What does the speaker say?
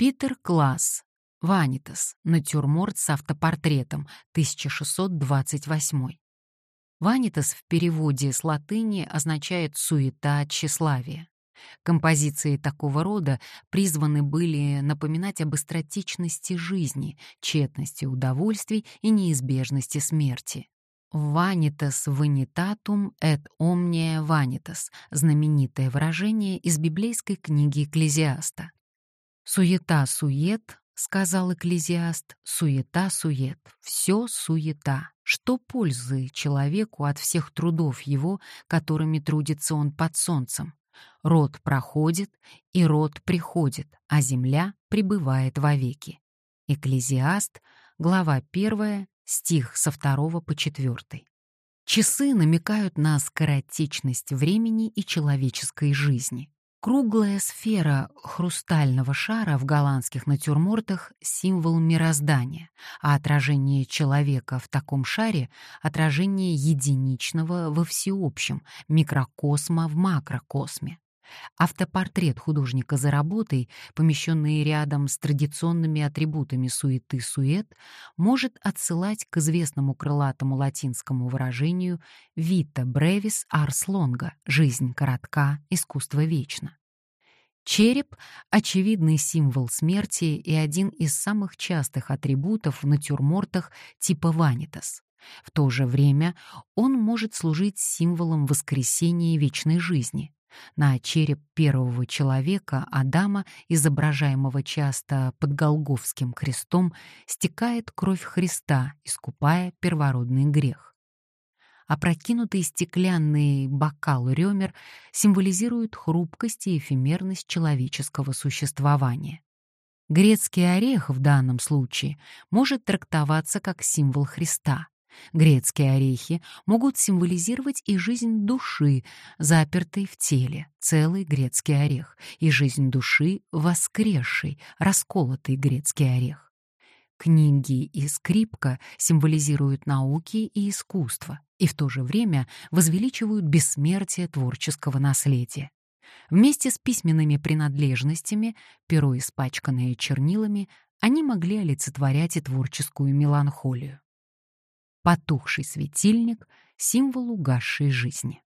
Питер Класс. Ванитас. Натюрморт с автопортретом. 1628. Ванитас в переводе с латыни означает «суета, тщеславие». Композиции такого рода призваны были напоминать об быстротечности жизни, тщетности удовольствий и неизбежности смерти. «Vanitas vanitatum et omnia vanitas» — знаменитое выражение из библейской книги Экклезиаста. «Суета-сует», — сказал Экклезиаст, — «суета-сует, все суета». Что пользы человеку от всех трудов его, которыми трудится он под солнцем? Род проходит, и род приходит, а земля пребывает вовеки. Экклезиаст, глава 1, стих со 2 по 4. Часы намекают на скоротечность времени и человеческой жизни. Круглая сфера хрустального шара в голландских натюрмортах — символ мироздания, а отражение человека в таком шаре — отражение единичного во всеобщем, микрокосма в макрокосме. Автопортрет художника за работой, помещенный рядом с традиционными атрибутами суеты-сует, может отсылать к известному крылатому латинскому выражению «vita brevis ars longa» — «жизнь коротка, искусство вечно». Череп — очевидный символ смерти и один из самых частых атрибутов в натюрмортах типа ванитас. В то же время он может служить символом воскресения вечной жизни. На череп первого человека, Адама, изображаемого часто под Голговским крестом, стекает кровь Христа, искупая первородный грех. Опрокинутый стеклянный бокал рёмер символизирует хрупкость и эфемерность человеческого существования. Грецкий орех в данном случае может трактоваться как символ Христа, Грецкие орехи могут символизировать и жизнь души, запертой в теле, целый грецкий орех, и жизнь души, воскресшей, расколотый грецкий орех. Книги и скрипка символизируют науки и искусство, и в то же время возвеличивают бессмертие творческого наследия. Вместе с письменными принадлежностями, перо, испачканное чернилами, они могли олицетворять и творческую меланхолию. Потухший светильник — символ угасшей жизни.